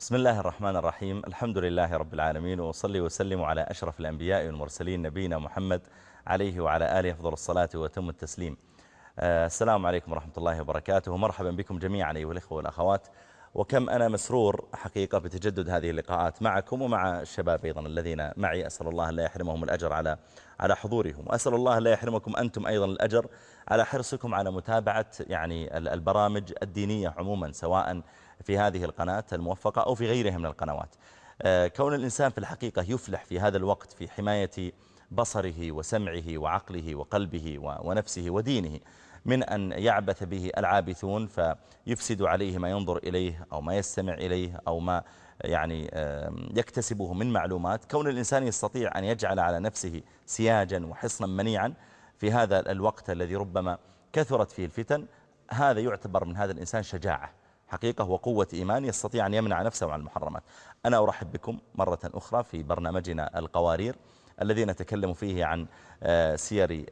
بسم الله الرحمن الرحيم. الحمد لله رب العالمين وصلي وسلم على أشرف الأنبياء والمرسلين نبينا محمد عليه وعلى آله أفضل الصلاة وتم التسليم. السلام عليكم ورحمة الله وبركاته مرحبا بكم جميعا أيها الإخوة والأخوات. وكم أنا مسرور حقيقة بتجدد هذه اللقاءات معكم ومع الشباب أيضا الذين معي. أسأل الله لا يحرمهم الأجر على على حضورهم وأسأل الله لا يحرمكم أنتم أيضا الأجر على حرصكم على متابعة يعني البرامج الدينية عموما سواء في هذه القناة الموفقة أو في غيرها من القنوات. كون الإنسان في الحقيقة يفلح في هذا الوقت في حماية بصره وسمعه وعقله وقلبه ونفسه ودينه من أن يعبث به العابثون فيفسد عليه ما ينظر إليه أو ما يستمع إليه أو ما يعني يكتسبه من معلومات. كون الإنسان يستطيع أن يجعل على نفسه سياجا وحصنا منيعا في هذا الوقت الذي ربما كثرت فيه الفتن هذا يعتبر من هذا الإنسان شجاعة. حقيقة وقوة إيمان يستطيع أن يمنع نفسه عن المحرمات. أنا أرحب بكم مرة أخرى في برنامجنا القوارير الذي نتكلم فيه عن سير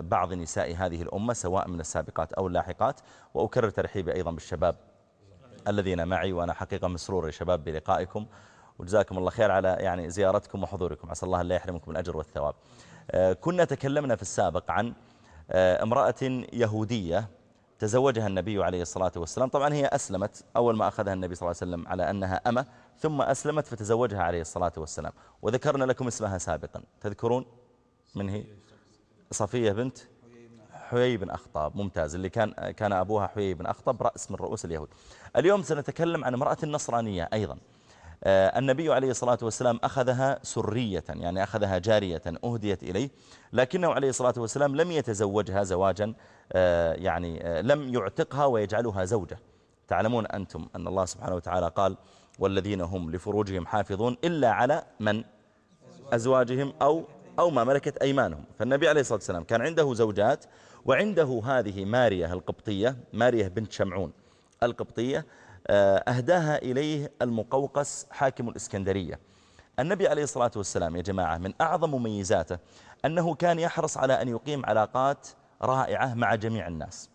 بعض نساء هذه الأمة سواء من السابقات أو اللاحقات. وأكرر ترحيبي أيضا بالشباب الذين معي وأنا حقيقة مسرور يا شباب بلقائكم. وجزاكم الله خير على يعني زيارتكم وحضوركم. عسى الله لا يحرمكم الأجر والثواب. كنا تكلمنا في السابق عن امرأة يهودية تزوجها النبي عليه الصلاة والسلام. طبعا هي أسلمت أول ما أخذها النبي صلى الله عليه وسلم على أنها أمة ثم أسلمت فتزوجها عليه الصلاة والسلام. وذكرنا لكم اسمها سابقا. تذكرون؟ من هي؟ صفية بنت حيي بن أخطاب ممتاز. اللي كان كان أبوها حيي بن أخطب رأس من رؤوس اليهود. اليوم سنتكلم عن امرأة النصرانية أيضا. النبي عليه الصلاة والسلام أخذها سرية يعني أخذها جارية أهديت إليه لكنه عليه الصلاة والسلام لم يتزوجها زواجا يعني لم يعتقها ويجعلها زوجة. تعلمون أنتم أن الله سبحانه وتعالى قال والذين هم لفروجهم حافظون إلا على من؟ أزواجهم أو أو ما ملكت أيمانهم. فالنبي عليه الصلاة والسلام كان عنده زوجات وعنده هذه ماريا القبطية ماريا بنت شمعون القبطية أهداها إليه المقوقس حاكم الإسكندرية. النبي عليه الصلاة والسلام يا جماعة من أعظم مميزاته أنه كان يحرص على أن يقيم علاقات رائعة مع جميع الناس.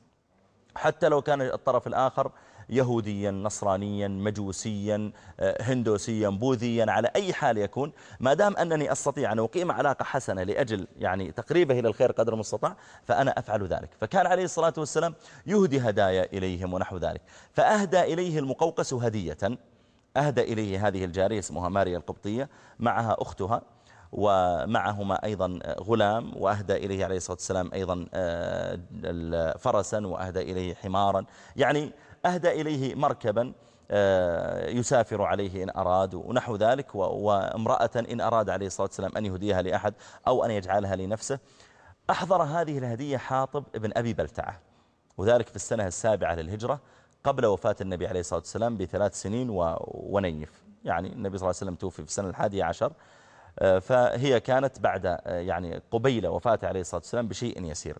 حتى لو كان الطرف الآخر يهوديا نصرانيا مجوسيا هندوسيا بوذيا على أي حال يكون. ما دام أنني أستطيع أن أقيم علاقة حسنة لأجل يعني تقريبه إلى الخير قدر المستطاع فأنا أفعل ذلك. فكان عليه الصلاة والسلام يهدي هدايا إليهم ونحو ذلك. فأهدى إليه المقوقس هدية. أهدى إليه هذه الجارية اسمها ماريا القبطية معها أختها ومعهما أيضا غلام. وأهدى إليه عليه الصلاة والسلام أيضا فرسا. وأهدى إليه حمارا. يعني أهدى إليه مركبا يسافر عليه إن أراد ونحو ذلك وامرأة إن أراد عليه الصلاة والسلام أن يهديها لأحد أو أن يجعلها لنفسه. أحضر هذه الهدية حاطب ابن أبي بلتعة وذلك في السنة السابعة للهجرة قبل وفاة النبي عليه الصلاة والسلام بثلاث سنين ونيف. يعني النبي صلى الله عليه وسلم توفي في السنة الحادية عشر فهي كانت بعد يعني قبيل وفاته عليه الصلاة والسلام بشيء يسير.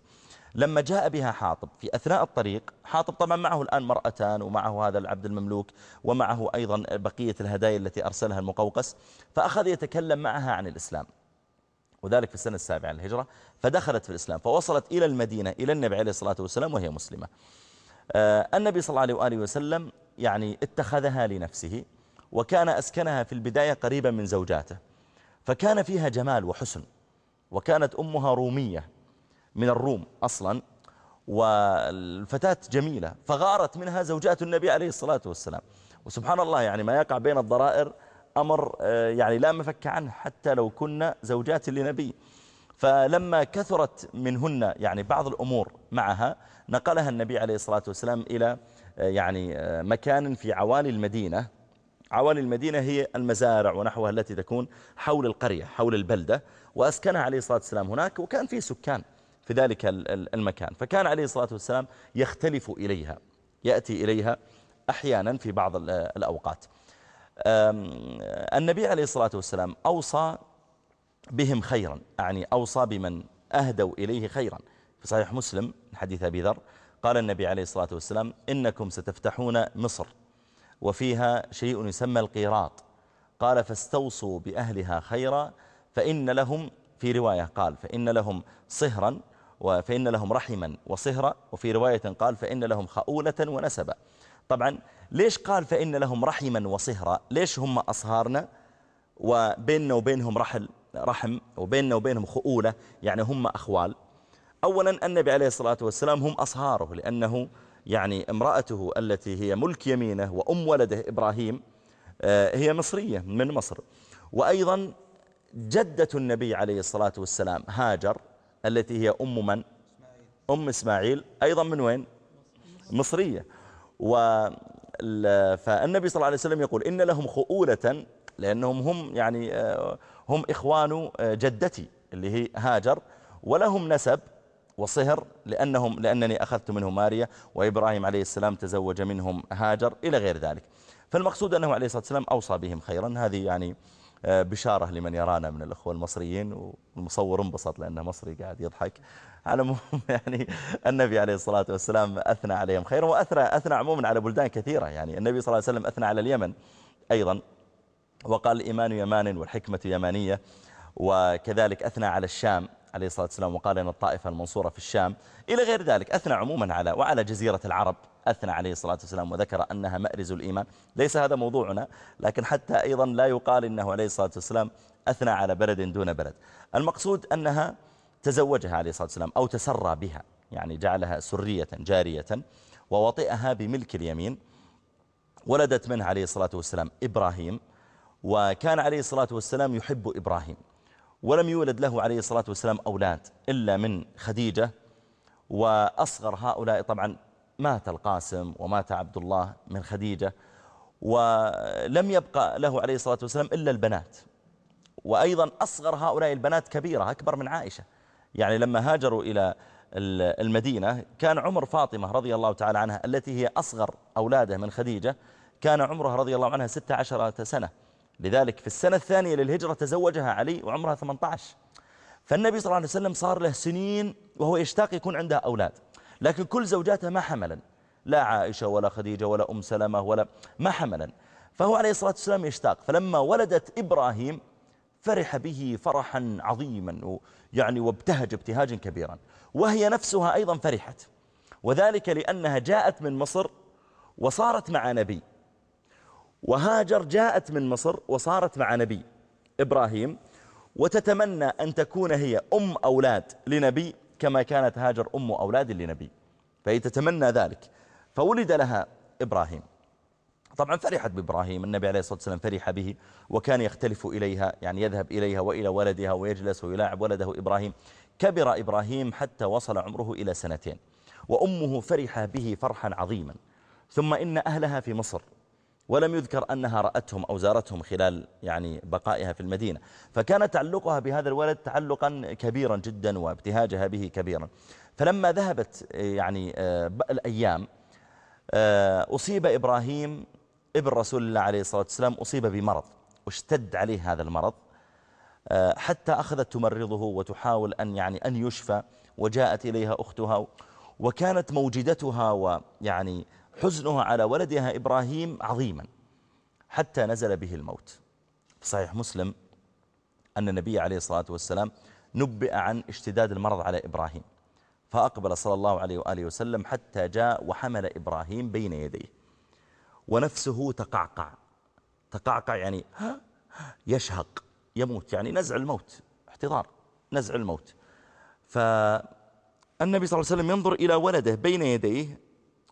لما جاء بها حاطب في أثناء الطريق حاطب طبعا معه الآن مرأتان ومعه هذا العبد المملوك ومعه أيضا بقية الهدايا التي أرسلها المقوقس فأخذ يتكلم معها عن الإسلام. وذلك في السنة السابعة الهجرة فدخلت في الإسلام فوصلت إلى المدينة إلى النبي عليه الصلاة والسلام وهي مسلمة. النبي صلى الله عليه وآله وسلم يعني اتخذها لنفسه وكان أسكنها في البداية قريبا من زوجاته فكان فيها جمال وحسن وكانت أمها رومية. من الروم أصلا والفتاة جميلة فغارت منها زوجات النبي عليه الصلاة والسلام. وسبحان الله يعني ما يقع بين الضرائر أمر يعني لا مفك عنه حتى لو كنا زوجات لنبي. فلما كثرت منهن يعني بعض الأمور معها نقلها النبي عليه الصلاة والسلام إلى يعني مكان في عوالي المدينة. عوالي المدينة هي المزارع ونحوها التي تكون حول القرية حول البلدة. وأسكنها عليه الصلاة والسلام هناك وكان فيه سكان. في ذلك المكان. فكان عليه الصلاة والسلام يختلف إليها يأتي إليها أحيانا في بعض الأوقات. النبي عليه الصلاة والسلام أوصى بهم خيرا يعني أوصى بمن أهدوا إليه خيرا. في صحيح مسلم حديث أبي ذر قال النبي عليه الصلاة والسلام إنكم ستفتحون مصر وفيها شيء يسمى القيراط. قال فاستوصوا بأهلها خيرا فإن لهم في رواية قال فإن لهم صهرا فإن لهم رحما وصهرا وفي رواية قال فإن لهم خؤولة ونسبا. طبعا ليش قال فإن لهم رحما وصهرا؟ ليش هم أصهارنا؟ وبيننا وبينهم رحل رحم وبيننا وبينهم خؤولة يعني هم أخوال. أولا النبي عليه الصلاة والسلام هم أصهاره لأنه يعني امرأته التي هي ملك يمينه وأم ولده إبراهيم آه، هي مصرية من مصر. وأيضا جدة النبي عليه الصلاة والسلام هاجر التي هي أم من؟ أم إسماعيل أيضا من وين؟ مصرية و فالنبي صلى الله عليه وسلم يقول إن لهم خؤولة لأنهم هم يعني آه، هم إخوان آه، جدتي اللي هي هاجر ولهم نسب وصهر لأنهم لأنني أخذت منهم ماريا وإبراهيم عليه السلام تزوج منهم هاجر إلى غير ذلك فالمقصود أنه عليه الصلاة والسلام أوصى بهم خيرا هذه يعني بشارة لمن يرانا من الأخوة المصريين والمصور انبسط لأنه مصري قاعد يضحك. على مهم يعني النبي عليه الصلاة والسلام أثنى عليهم خيرا وأثنى أثنى عموما على بلدان كثيرة. يعني النبي صلى الله عليه وسلم أثنى على اليمن أيضا وقال الإيمان يمان والحكمة يمانية وكذلك أثنى على الشام. عليه الصلاة والسلام وقال أن الطائفة المنصورة في الشام إلى غير ذلك أثنى عموما على وعلى جزيرة العرب أثنى عليه الصلاة والسلام وذكر أنها مأرز الإيمان. ليس هذا موضوعنا لكن حتى أيضا لا يقال إنه عليه الصلاة والسلام أثنى على بلد دون بلد. المقصود أنها تزوجها عليه الصلاة والسلام أو تسرى بها يعني جعلها سرية جارية ووطئها بملك اليمين ولدت منها عليه الصلاة والسلام إبراهيم وكان عليه الصلاة والسلام يحب إبراهيم. ولم يولد له عليه الصلاة والسلام أولاد إلا من خديجة وأصغر هؤلاء طبعا مات القاسم ومات عبد الله من خديجة ولم يبقى له عليه الصلاة والسلام إلا البنات. وأيضا أصغر هؤلاء البنات كبيرة أكبر من عائشة. يعني لما هاجروا إلى المدينة كان عمر فاطمة رضي الله تعالى عنها التي هي أصغر أولاده من خديجة كان عمرها رضي الله عنها 16 سنة. لذلك في السنة الثانية للهجرة تزوجها علي وعمرها 18 فالنبي صلى الله عليه وسلم صار له سنين وهو يشتاق يكون عندها أولاد. لكن كل زوجاته ما حملا. لا عائشة ولا خديجة ولا أم سلمة ولا ما حملا. فهو عليه الصلاة والسلام يشتاق. فلما ولدت إبراهيم فرح به فرحا عظيما يعني وابتهج ابتهاجا كبيرا. وهي نفسها أيضا فرحت. وذلك لأنها جاءت من مصر وصارت مع نبي. وهاجر جاءت من مصر وصارت مع نبي إبراهيم وتتمنى أن تكون هي أم أولاد لنبي كما كانت هاجر أم أولاد لنبي فهي تتمنى ذلك. فولد لها إبراهيم. طبعا فرحت بإبراهيم النبي عليه الصلاة والسلام فرح به وكان يختلف إليها يعني يذهب إليها وإلى ولدها ويجلس ويلاعب ولده إبراهيم. كبر إبراهيم حتى وصل عمره إلى سنتين وأمه فرح به فرحا عظيما. ثم إن أهلها في مصر ولم يذكر أنها رأتهم أو زارتهم خلال يعني بقائها في المدينة. فكان تعلقها بهذا الولد تعلقا كبيرا جدا وابتهاجها به كبيرا. فلما ذهبت يعني آه، الأيام آه، أصيب إبراهيم ابن رسول الله عليه الصلاة والسلام أصيب بمرض واشتد عليه هذا المرض آه، حتى أخذت تمرضه وتحاول أن يعني أن يشفى وجاءت إليها أختها وكانت موجدتها ويعني حزنها على ولدها إبراهيم عظيما حتى نزل به الموت. صحيح مسلم أن النبي عليه الصلاة والسلام نبئ عن اشتداد المرض على إبراهيم فأقبل صلى الله عليه وآله وسلم حتى جاء وحمل إبراهيم بين يديه ونفسه تقعقع. تقعقع يعني يشهق يموت يعني نزع الموت احتضار نزع الموت. فالنبي صلى الله عليه وسلم ينظر إلى ولده بين يديه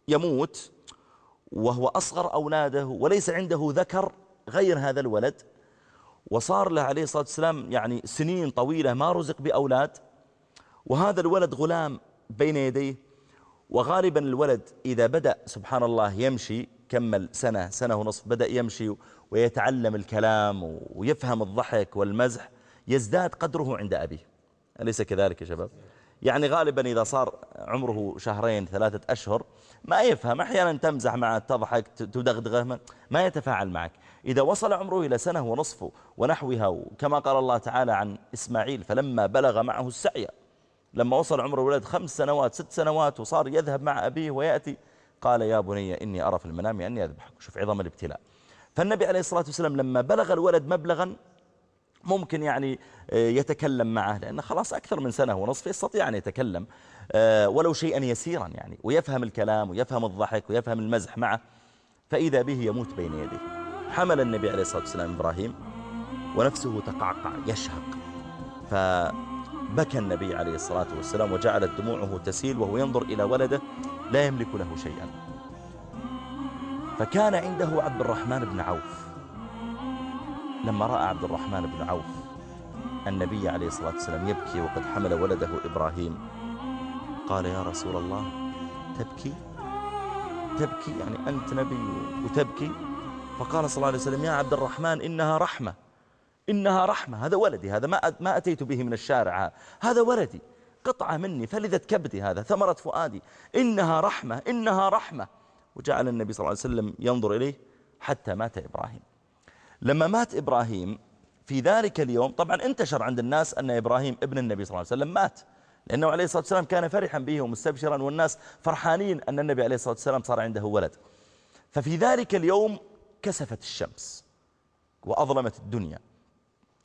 يموت وهو أصغر أولاده وليس عنده ذكر غير هذا الولد. وصار له عليه الصلاة والسلام يعني سنين طويلة ما رزق بأولاد. وهذا الولد غلام بين يديه. وغالبا الولد إذا بدأ سبحان الله يمشي كمل سنة سنة ونصف بدأ يمشي ويتعلم الكلام ويفهم الضحك والمزح يزداد قدره عند أبيه. أليس كذلك يا شباب؟ يعني غالبا إذا صار عمره شهرين ثلاثة أشهر ما يفهم أحيانا تمزح معه تضحك تدغدغه ما يتفاعل معك. إذا وصل عمره إلى سنة ونصف ونحوها كما قال الله تعالى عن إسماعيل فلما بلغ معه السعي لما وصل عمره الولد خمس سنوات ست سنوات وصار يذهب مع أبيه ويأتي قال يا بني إني أرى في المنام أني أذبحك. شوف عظم الابتلاء. فالنبي عليه الصلاة والسلام لما بلغ الولد مبلغا ممكن يعني آه، يتكلم معه لأنه خلاص أكثر من سنة ونصف يستطيع أن يتكلم آه، ولو شيئا يسيرا يعني ويفهم الكلام ويفهم الضحك ويفهم المزح معه فإذا به يموت بين يديه. حمل النبي عليه الصلاة والسلام إبراهيم ونفسه تقعقع يشهق. فبكى النبي عليه الصلاة والسلام وجعلت دموعه تسيل وهو ينظر إلى ولده لا يملك له شيئا. فكان عنده عبد الرحمن بن عوف. لما رأى عبد الرحمن بن عوف النبي عليه الصلاة والسلام يبكي وقد حمل ولده إبراهيم قال يا رسول الله تبكي؟ تبكي يعني أنت نبي وتبكي؟ فقال صلى الله عليه وسلم يا عبد الرحمن إنها رحمة إنها رحمة هذا ولدي هذا ما ما أتيت به من الشارع هذا ولدي قطعة مني فلذت كبدي هذا ثمرة فؤادي إنها رحمة إنها رحمة. وجعل النبي صلى الله عليه وسلم ينظر إليه حتى مات إبراهيم. لما مات إبراهيم في ذلك اليوم طبعا انتشر عند الناس أن إبراهيم ابن النبي صلى الله عليه وسلم مات لأنه عليه الصلاة والسلام كان فرحا به ومستبشرا والناس فرحانين أن النبي عليه الصلاة والسلام صار عنده ولد. ففي ذلك اليوم كسفت الشمس وأظلمت الدنيا.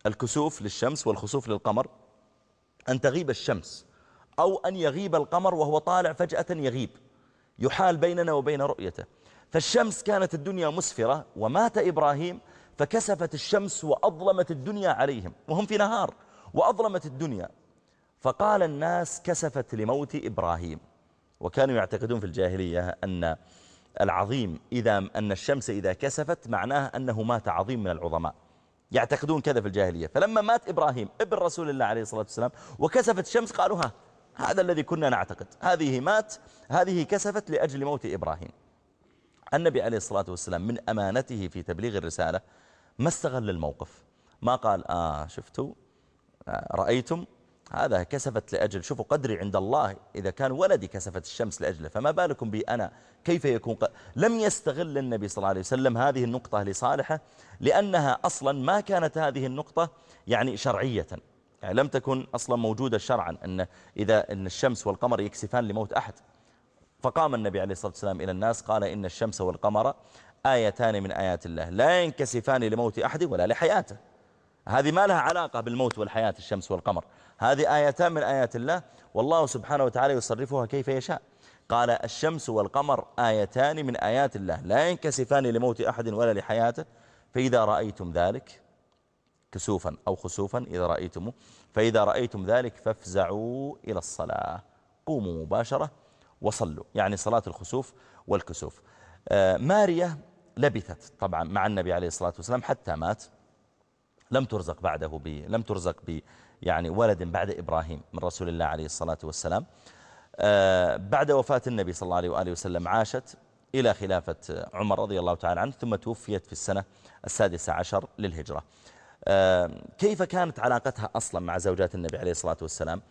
الكسوف للشمس والخسوف للقمر أن تغيب الشمس أو أن يغيب القمر وهو طالع فجأة يغيب يحال بيننا وبين رؤيته. فالشمس كانت الدنيا مسفرة ومات إبراهيم فكسفت الشمس وأظلمت الدنيا عليهم وهم في نهار وأظلمت الدنيا. فقال الناس كسفت لموت إبراهيم. وكانوا يعتقدون في الجاهلية أن العظيم إذا أن الشمس إذا كسفت معناه أنه مات عظيم من العظماء. يعتقدون كذا في الجاهلية. فلما مات إبراهيم ابن رسول الله عليه الصلاة والسلام وكسفت الشمس قالوا ها هذا الذي كنا نعتقد. هذه مات هذه كسفت لأجل موت إبراهيم. النبي عليه الصلاة والسلام من أمانته في تبليغ الرسالة ما استغل الموقف ما قال آه شفتوا آه رأيتم هذا كسفت لأجل شوفوا قدري عند الله إذا كان ولدي كسفت الشمس لأجله فما بالكم بي أنا كيف يكون. لم يستغل النبي صلى الله عليه وسلم هذه النقطة لصالحه لأنها أصلا ما كانت هذه النقطة يعني شرعية يعني لم تكن أصلا موجودة شرعا أن إذا أن الشمس والقمر يكسفان لموت أحد فقام النبي عليه الصلاة والسلام إلى الناس قال إن الشمس والقمر آيتان من آيات الله. لا ينكسفان لموت أحد ولا لحياته. هذه ما لها علاقة بالموت والحياة الشمس والقمر. هذه آيتان من آيات الله. والله سبحانه وتعالى يصرفها كيف يشاء. قال الشمس والقمر آيتان من آيات الله. لا ينكسفان لموت أحد ولا لحياته. فإذا رأيتم ذلك كسوفا أو خسوفا إذا رأيتم فإذا رأيتم ذلك فافزعوا إلى الصلاة. قوموا مباشرة وصلوا. يعني صلاة الخسوف والكسوف. آه، ماريا لبثت. طبعا مع النبي عليه الصلاة والسلام حتى مات. لم ترزق بعده ب لم ترزق ب يعني ولد بعد إبراهيم من رسول الله عليه الصلاة والسلام. آه، بعد وفاة النبي صلى الله عليه وآله وسلم عاشت إلى خلافة عمر رضي الله تعالى عنه ثم توفيت في السنة السادسة عشر للهجرة. آه، كيف كانت علاقتها أصلا مع زوجات النبي عليه الصلاة والسلام؟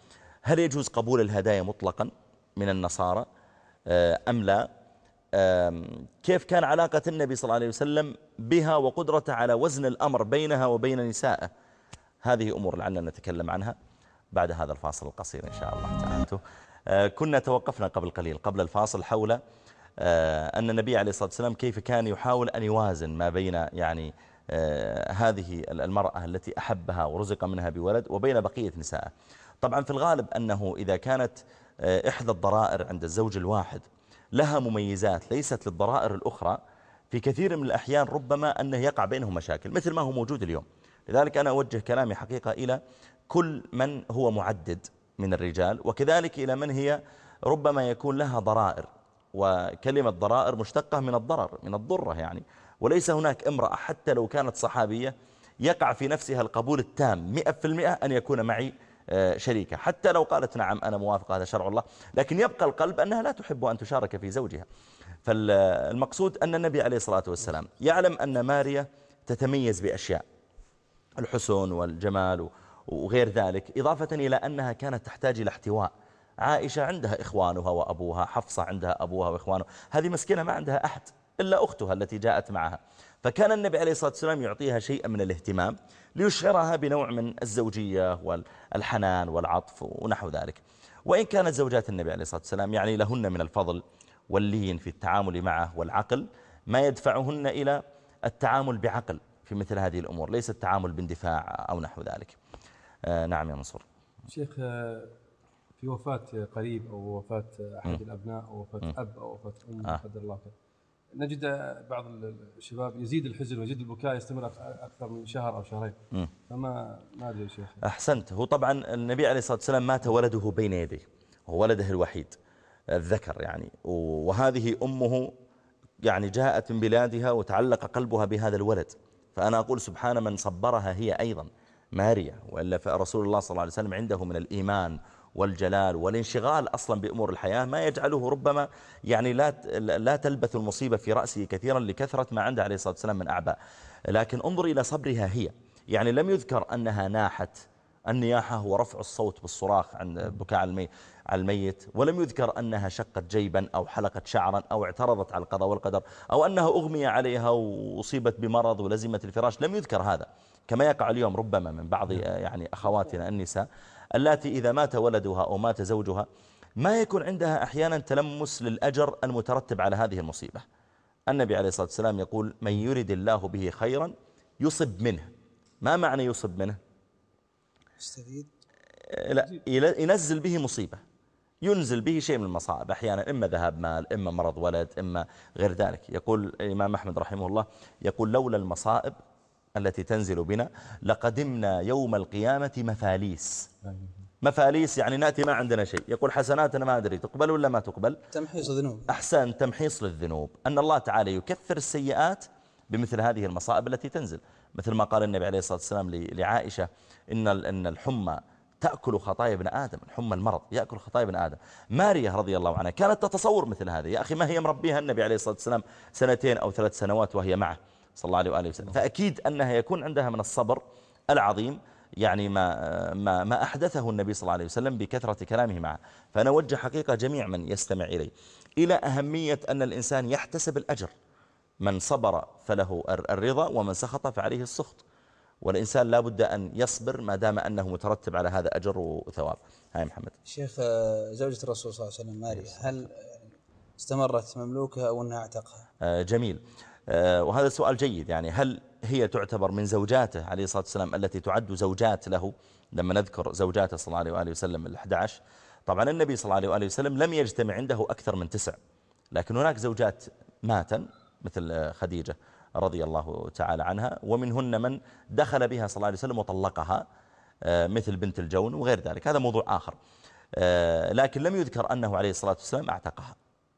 هل يجوز قبول الهدايا مطلقا من النصارى؟ آه، أم لا؟ كيف كان علاقة النبي صلى الله عليه وسلم بها وقدرته على وزن الأمر بينها وبين نسائه؟ هذه أمور لعلنا نتكلم عنها بعد هذا الفاصل القصير إن شاء الله تعالى. آه، كنا توقفنا قبل قليل قبل الفاصل حول آه، أن النبي عليه الصلاة والسلام كيف كان يحاول أن يوازن ما بين يعني آه، هذه المرأة التي أحبها ورزق منها بولد وبين بقية نسائه. طبعا في الغالب أنه إذا كانت إحدى الضرائر عند الزوج الواحد لها مميزات ليست للضرائر الأخرى. في كثير من الأحيان ربما أنه يقع بينهم مشاكل مثل ما هو موجود اليوم. لذلك أنا أوجه كلامي حقيقة إلى كل من هو معدد من الرجال وكذلك إلى من هي ربما يكون لها ضرائر. وكلمة ضرائر مشتقة من الضرر من الضرة يعني. وليس هناك امرأة حتى لو كانت صحابية يقع في نفسها القبول التام مئة في المئة أن يكون معي شريكة. حتى لو قالت نعم أنا موافق هذا شرع الله لكن يبقى القلب أنها لا تحب أن تشارك في زوجها. فالمقصود أن النبي عليه الصلاة والسلام يعلم أن ماريا تتميز بأشياء الحسن والجمال وغير ذلك إضافة إلى أنها كانت تحتاج إلى احتواء. عائشة عندها إخوانها وأبوها حفصة عندها أبوها وإخوانها هذه مسكينة ما عندها أحد. إلا أختها التي جاءت معها فكان النبي عليه الصلاة والسلام يعطيها شيئا من الاهتمام ليشعرها بنوع من الزوجية والحنان والعطف ونحو ذلك وإن كانت زوجات النبي عليه الصلاة والسلام يعني لهن من الفضل واللين في التعامل معه والعقل ما يدفعهن إلى التعامل بعقل في مثل هذه الأمور ليس التعامل باندفاع أو نحو ذلك آه نعم يا منصور شيخ آه، في وفاة قريب أو وفاة أحد م. الأبناء أو وفاة م. أب أو وفاة أم آه. قدر الله نجد بعض الشباب يزيد الحزن ويزيد البكاء يستمر أكثر من شهر أو شهرين. فما ما أدري يا شيخ. أحسنت. هو طبعا النبي عليه الصلاة والسلام مات ولده بين يديه. هو ولده الوحيد الذكر يعني. وهذه أمه يعني جاءت من بلادها وتعلق قلبها بهذا الولد. فأنا أقول سبحان من صبرها هي أيضا ماريا وإلا فرسول الله صلى الله عليه وسلم عنده من الإيمان والجلال والانشغال أصلا بأمور الحياة ما يجعله ربما يعني لا لا تلبث المصيبة في رأسه كثيرا لكثرة ما عنده عليه الصلاة والسلام من أعباء. لكن انظر إلى صبرها هي. يعني لم يذكر أنها ناحت النياحة هو رفع الصوت بالصراخ عند بكاء على الميت. ولم يذكر أنها شقت جيبا أو حلقت شعرا أو اعترضت على القضاء والقدر أو أنها أغمي عليها وأصيبت بمرض ولزمت الفراش. لم يذكر هذا. كما يقع اليوم ربما من بعض يعني أخواتنا النساء التي إذا مات ولدها أو مات زوجها ما يكون عندها أحيانا تلمس للأجر المترتب على هذه المصيبة. النبي عليه الصلاة والسلام يقول من يرد الله به خيرا يصب منه. ما معنى يصب منه؟ يستفيد؟ لا ينزل به مصيبة. ينزل به شيء من المصائب. أحيانا إما ذهاب مال إما مرض ولد إما غير ذلك. يقول الإمام أحمد رحمه الله يقول لولا المصائب التي تنزل بنا لقدمنا يوم القيامة مفاليس. مفاليس يعني نأتي ما عندنا شيء. يقول حسناتنا ما أدري تقبل ولا ما تقبل؟ تمحيص ذنوب أحسن تمحيص للذنوب. أن الله تعالى يكثر السيئات بمثل هذه المصائب التي تنزل. مثل ما قال النبي عليه الصلاة والسلام لعائشة إن إن الحمى تأكل خطايا ابن آدم الحمى المرض يأكل خطايا ابن آدم. ماريا رضي الله عنها كانت تتصور مثل هذا يا أخي ما هي مربيها النبي عليه الصلاة والسلام سنتين أو ثلاث سنوات وهي معه. صلى الله عليه وآله وسلم. فأكيد أنها يكون عندها من الصبر العظيم يعني ما, ما, ما أحدثه النبي صلى الله عليه وسلم بكثرة كلامه معه. فأنا أوجه حقيقة جميع من يستمع إلي. إلى أهمية أن الإنسان يحتسب الأجر. من صبر فله الرضا ومن سخط فعليه السخط. والإنسان لا بد أن يصبر ما دام أنه مترتب على هذا أجر وثواب. هاي محمد. شيخ آه، زوجة الرسول صلى الله عليه وسلم ماريا هل استمرت مملوكة أو أنها اعتقها؟ آه، جميل. وهذا سؤال جيد. يعني هل هي تعتبر من زوجاته عليه الصلاة والسلام التي تعد زوجات له؟ لما نذكر زوجاته صلى الله عليه وسلم ال11 طبعا النبي صلى الله عليه وسلم لم يجتمع عنده أكثر من تسع لكن هناك زوجات ماتا مثل خديجة رضي الله تعالى عنها ومنهن من دخل بها صلى الله عليه وسلم وطلقها آه، مثل بنت الجون وغير ذلك. هذا موضوع آخر. آه، لكن لم يذكر أنه عليه الصلاة والسلام أعتقها.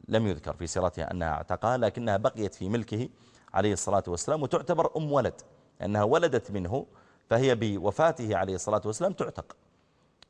لم يذكر في سيرتها أنها اعتقها لكنها بقيت في ملكه عليه الصلاة والسلام وتعتبر أم ولد أنها ولدت منه فهي بوفاته عليه الصلاة والسلام تعتق.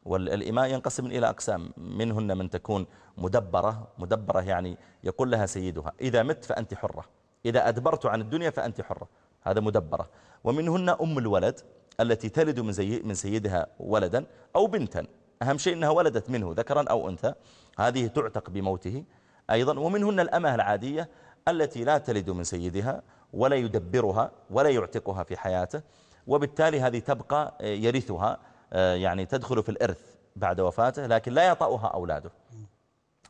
والإماء ينقسم إلى أقسام منهن من تكون مدبرة مدبرة يعني يقول لها سيدها إذا مت فأنت حرة إذا أدبرت عن الدنيا فأنت حرة هذا مدبرة. ومنهن أم الولد التي تلد من, زي من سيدها ولدا أو بنتا أهم شيء أنها ولدت منه ذكرا أو أنثى هذه تعتق بموته. أيضا ومنهن الأمة العادية التي لا تلد من سيدها ولا يدبرها ولا يعتقها في حياته وبالتالي هذه تبقى يرثها يعني تدخل في الإرث بعد وفاته لكن لا يطأها أولاده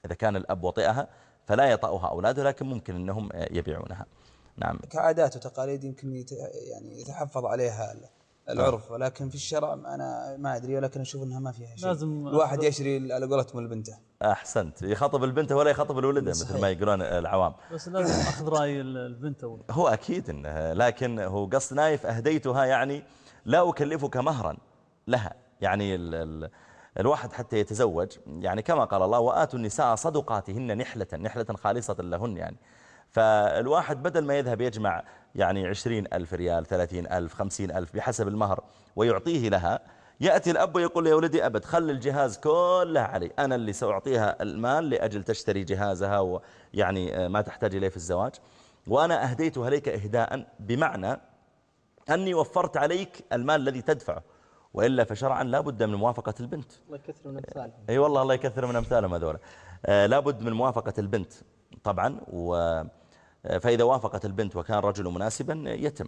إذا كان الأب وطئها فلا يطأها أولاده لكن ممكن أنهم يبيعونها نعم كعادات وتقاليد يمكن. يعني يتحفظ عليها العرف ولكن في الشرع أنا ما أدري ولكن أشوف أنها ما فيها شيء. لازم الواحد يشري على قولتهم البنته أحسنت. يخطب البنت ولا يخطب الولد مثل ما يقولون العوام. بس لازم أخذ رأي البنت أول. هو أكيد إنه لكن هو قصد نايف أهديتها يعني لا أكلفك مهرا لها. يعني ال ال الواحد حتى يتزوج يعني كما قال الله وآتوا النساء صدقاتهن نحلة نحلة خالصة لهن يعني. فالواحد بدل ما يذهب يجمع يعني عشرين ألف ريال ثلاثين ألف خمسين ألف بحسب المهر ويعطيه لها يأتي الأب ويقول يا ولدي أبد خل الجهاز كله علي أنا اللي سأعطيها المال لأجل تشتري جهازها ويعني ما تحتاج إليه في الزواج وأنا أهديتها لك إهداء بمعنى أني وفرت عليك المال الذي تدفعه وإلا فشرعا لا بد من موافقة البنت. الله يكثر من أمثالهم. أي والله الله يكثر من أمثالهم هذولا آه لا بد من موافقة البنت طبعا و فإذا وافقت البنت وكان رجل مناسبا يتم.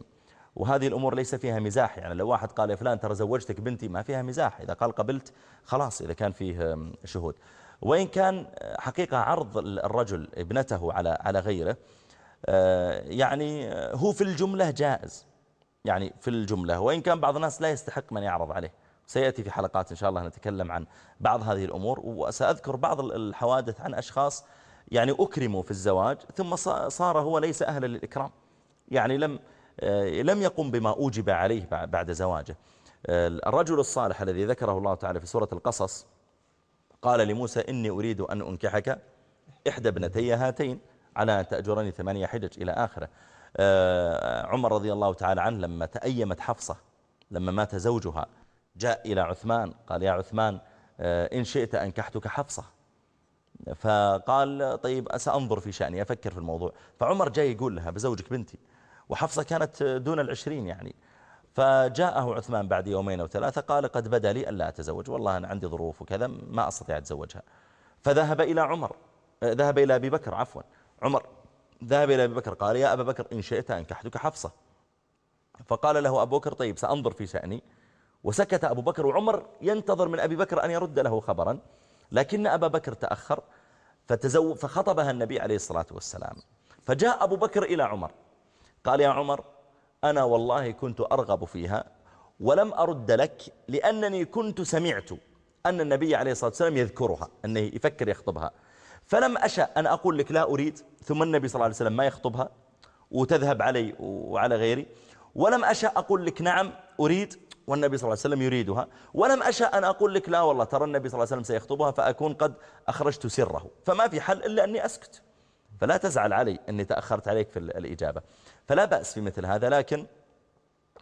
وهذه الأمور ليس فيها مزاح. يعني لو واحد قال يا فلان ترى زوجتك بنتي. ما فيها مزاح. إذا قال قبلت خلاص إذا كان فيه شهود. وإن كان حقيقة عرض الرجل ابنته على على غيره يعني هو في الجملة جائز. يعني في الجملة. وإن كان بعض الناس لا يستحق من يعرض عليه. سيأتي في حلقات إن شاء الله نتكلم عن بعض هذه الأمور. وسأذكر بعض الحوادث عن أشخاص يعني أكرموا في الزواج ثم صار هو ليس أهلا للإكرام. يعني لم لم يقم بما أوجب عليه بعد زواجه. الرجل الصالح الذي ذكره الله تعالى في سورة القصص قال لموسى إني أريد أن أنكحك إحدى ابنتي هاتين على تأجرني ثمانية حجج إلى آخرة. عمر رضي الله تعالى عنه لما تأيمت حفصة لما مات زوجها جاء إلى عثمان قال يا عثمان إن شئت أنكحتك حفصة. فقال طيب سأنظر في شأني أفكر في الموضوع. فعمر جاي يقول لها بزوجك بنتي وحفصة كانت دون العشرين يعني. فجاءه عثمان بعد يومين أو ثلاثة قال قد بدا لي ألا أتزوج والله أنا عندي ظروف وكذا ما أستطيع أتزوجها. فذهب إلى عمر ذهب إلى أبي بكر عفوا عمر ذهب إلى أبي بكر قال يا أبا بكر إن شئت أنكحتك حفصة. فقال له أبو بكر طيب سأنظر في شأني. وسكت أبو بكر وعمر ينتظر من أبي بكر أن يرد له خبرا. لكن أبا بكر تأخر فتزو فخطبها النبي عليه الصلاة والسلام. فجاء أبو بكر إلى عمر. قال يا عمر أنا والله كنت أرغب فيها ولم أرد لك لأنني كنت سمعت أن النبي عليه الصلاة والسلام يذكرها أنه يفكر يخطبها. فلم أشأ أن أقول لك لا أريد ثم النبي صلى الله عليه وسلم ما يخطبها وتذهب علي وعلى غيري. ولم أشأ أقول لك نعم أريد والنبي صلى الله عليه وسلم يريدها. ولم أشأ أن أقول لك لا والله ترى النبي صلى الله عليه وسلم سيخطبها فأكون قد أخرجت سره. فما في حل إلا أني أسكت. فلا تزعل علي أني تأخرت عليك في الإجابة. فلا بأس في مثل هذا لكن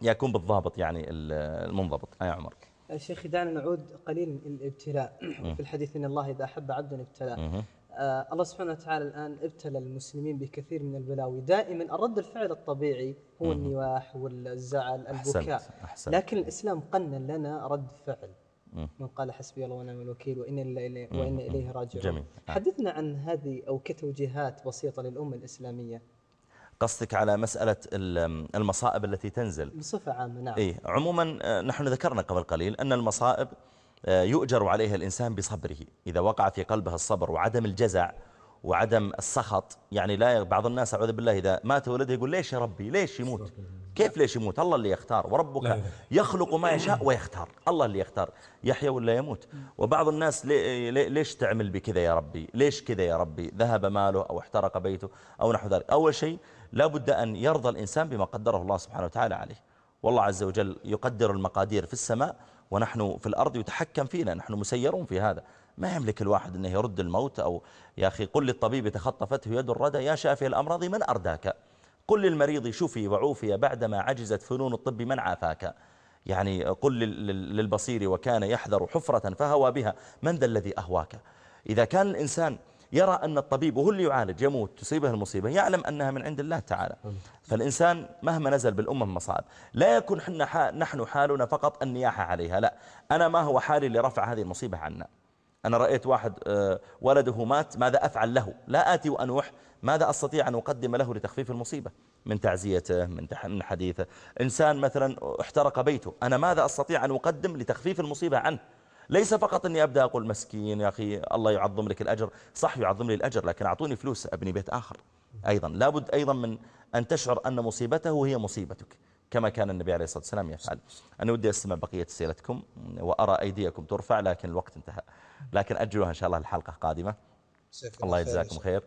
يكون بالضابط يعني المنضبط. يا عمر؟ شيخي دعنا نعود قليلا الابتلاء. في الحديث إن الله إذا أحب عبدا ابتلاه. آه الله سبحانه وتعالى الآن ابتلى المسلمين بكثير من البلاوي. دائما الرد الفعل الطبيعي هو النواح والزعل البكاء. أحسنت. لكن الإسلام قنن لنا رد فعل. من قال حسبي الله ونعم الوكيل وإن إليه, وإن إليه راجعون. جميل. حدثنا عن هذه أو كتوجيهات بسيطة للأمة الإسلامية. قصدك على مسألة المصائب التي تنزل. بصفة عامة نعم. إيه عموما نحن ذكرنا قبل قليل أن المصائب يؤجر عليها الإنسان بصبره. إذا وقع في قلبها الصبر وعدم الجزع وعدم السخط يعني لا بعض الناس أعوذ بالله إذا مات ولده يقول ليش يا ربي؟ ليش يموت؟ كيف ليش يموت؟ الله اللي يختار. وربك يخلق ما يشاء ويختار. الله اللي يختار يحيى ولا يموت. وبعض الناس ليش تعمل بكذا يا ربي؟ ليش كذا يا ربي؟ ذهب ماله أو احترق بيته أو نحو ذلك. أول شيء لا بد أن يرضى الإنسان بما قدره الله سبحانه وتعالى عليه. والله عز وجل يقدر المقادير في السماء ونحن في الأرض يتحكم فينا نحن مسيرون في هذا. ما يملك الواحد أنه يرد الموت أو يا أخي قل للطبيب تخطفته يد الردى يا شافي الأمراض من أرداك؟ قل للمريض شفي وعوفي بعدما عجزت فنون الطب من عافاك؟ يعني قل للبصير وكان يحذر حفرة فهوى بها. من ذا الذي أهواك؟ إذا كان الإنسان يرى أن الطبيب وهو اللي يعالج يموت تصيبه المصيبة يعلم أنها من عند الله تعالى. فالإنسان مهما نزل بالأمة مصائب. لا يكون نحن حالنا فقط النياحة عليها لا. أنا ما هو حالي لرفع هذه المصيبة عنا؟ أنا رأيت واحد ولده مات ماذا أفعل له؟ لا آتي وأنوح. ماذا أستطيع أن أقدم له لتخفيف المصيبة؟ من تعزيته من حديثه. إنسان مثلا احترق بيته أنا ماذا أستطيع أن أقدم لتخفيف المصيبة عنه؟ ليس فقط أني أبدأ أقول مسكين يا أخي الله يعظم لك الأجر. صح يعظم لي الأجر لكن أعطوني فلوس أبني بيت آخر أيضا. لابد أيضا من أن تشعر أن مصيبته هي مصيبتك كما كان النبي عليه الصلاة والسلام يفعل. أنا ودي أستمع بقية سيرتكم وأرى أيديكم ترفع لكن الوقت انتهى. لكن أجلوها إن شاء الله الحلقة قادمة الله يجزاكم خير.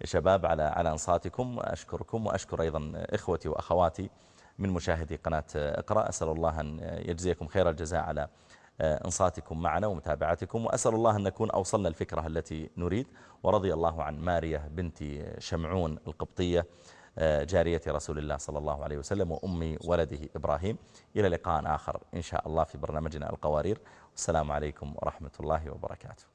يا شباب على على أنصاتكم أشكركم وأشكر أيضا إخوتي وأخواتي من مشاهدي قناة إقرأ. أسأل الله أن يجزيكم خير الجزاء على انصاتكم معنا ومتابعتكم وأسأل الله أن نكون أوصلنا الفكرة التي نريد. ورضي الله عن مارية بنت شمعون القبطية جارية رسول الله صلى الله عليه وسلم وأم ولده إبراهيم. إلى لقاء آخر إن شاء الله في برنامجنا القوارير. والسلام عليكم ورحمة الله وبركاته.